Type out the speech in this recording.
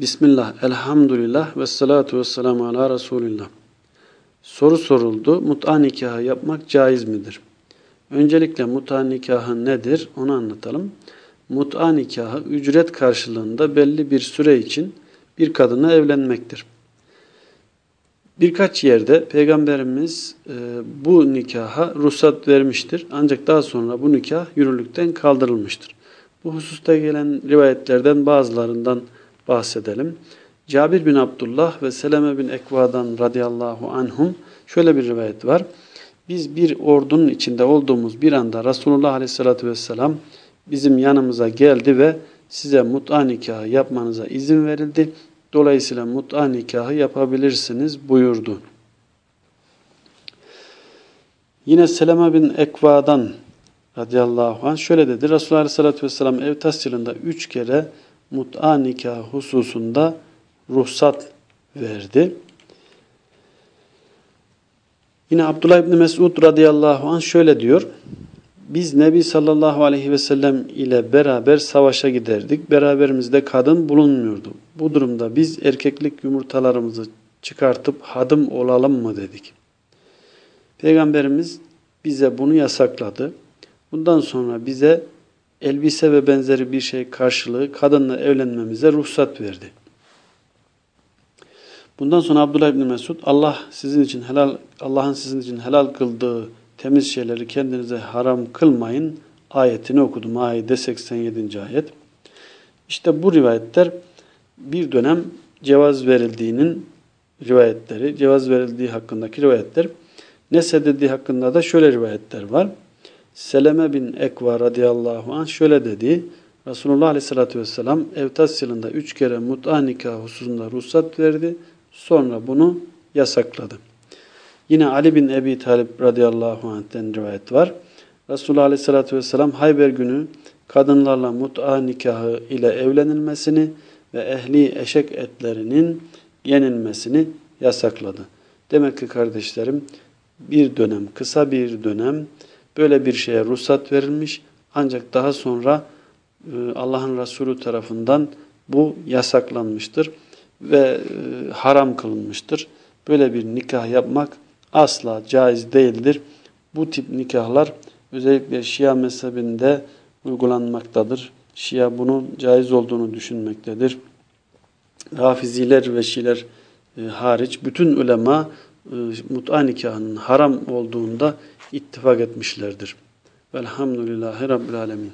Bismillah, elhamdülillah ve salatu ve selamu ala Resulillah. Soru soruldu. Mut'a nikahı yapmak caiz midir? Öncelikle mut'a nikahı nedir? Onu anlatalım. Mut'a nikahı ücret karşılığında belli bir süre için bir kadına evlenmektir. Birkaç yerde Peygamberimiz e, bu nikaha ruhsat vermiştir. Ancak daha sonra bu nikah yürürlükten kaldırılmıştır. Bu hususta gelen rivayetlerden bazılarından bahsedelim. Cabir bin Abdullah ve Seleme bin Ekva'dan radıyallahu anhum şöyle bir rivayet var. Biz bir ordunun içinde olduğumuz bir anda Resulullah aleyhissalatü vesselam bizim yanımıza geldi ve size mut'a nikahı yapmanıza izin verildi. Dolayısıyla mut'a nikahı yapabilirsiniz buyurdu. Yine Seleme bin Ekva'dan radıyallahu anh şöyle dedi. Resulullah aleyhissalatü vesselam Evtas yılında üç kere mut'a nikah hususunda ruhsat verdi. Yine Abdullah İbni Mesud radıyallahu anh şöyle diyor. Biz Nebi sallallahu aleyhi ve sellem ile beraber savaşa giderdik. Beraberimizde kadın bulunmuyordu. Bu durumda biz erkeklik yumurtalarımızı çıkartıp hadım olalım mı dedik. Peygamberimiz bize bunu yasakladı. Bundan sonra bize elbise ve benzeri bir şey karşılığı kadınla evlenmemize ruhsat verdi. Bundan sonra Abdullah İbni Mesud Allah sizin için helal Allah'ın sizin için helal kıldığı temiz şeyleri kendinize haram kılmayın ayetini okudum. Ayette 87. ayet. İşte bu rivayetler bir dönem cevaz verildiğinin rivayetleri, cevaz verildiği hakkındaki rivayetler. Nesedildiği hakkında da şöyle rivayetler var. Seleme bin Ekva radıyallahu anh şöyle dedi. Resulullah aleyhissalatü vesselam Evtas yılında üç kere mut'a nikah hususunda ruhsat verdi. Sonra bunu yasakladı. Yine Ali bin Ebi Talib radıyallahu anh'ten rivayet var. Resulullah aleyhissalatü vesselam Hayber günü kadınlarla mut'a nikahı ile evlenilmesini ve ehli eşek etlerinin yenilmesini yasakladı. Demek ki kardeşlerim bir dönem, kısa bir dönem böyle bir şeye ruhsat verilmiş. Ancak daha sonra e, Allah'ın Resulü tarafından bu yasaklanmıştır ve e, haram kılınmıştır. Böyle bir nikah yapmak asla caiz değildir. Bu tip nikahlar özellikle Şia mezhebinde uygulanmaktadır. Şia bunun caiz olduğunu düşünmektedir. Rafiziler ve Şiiler e, hariç bütün ulema mut'a nikahının haram olduğunda ittifak etmişlerdir. Velhamdülillahi Rabbil Alemin.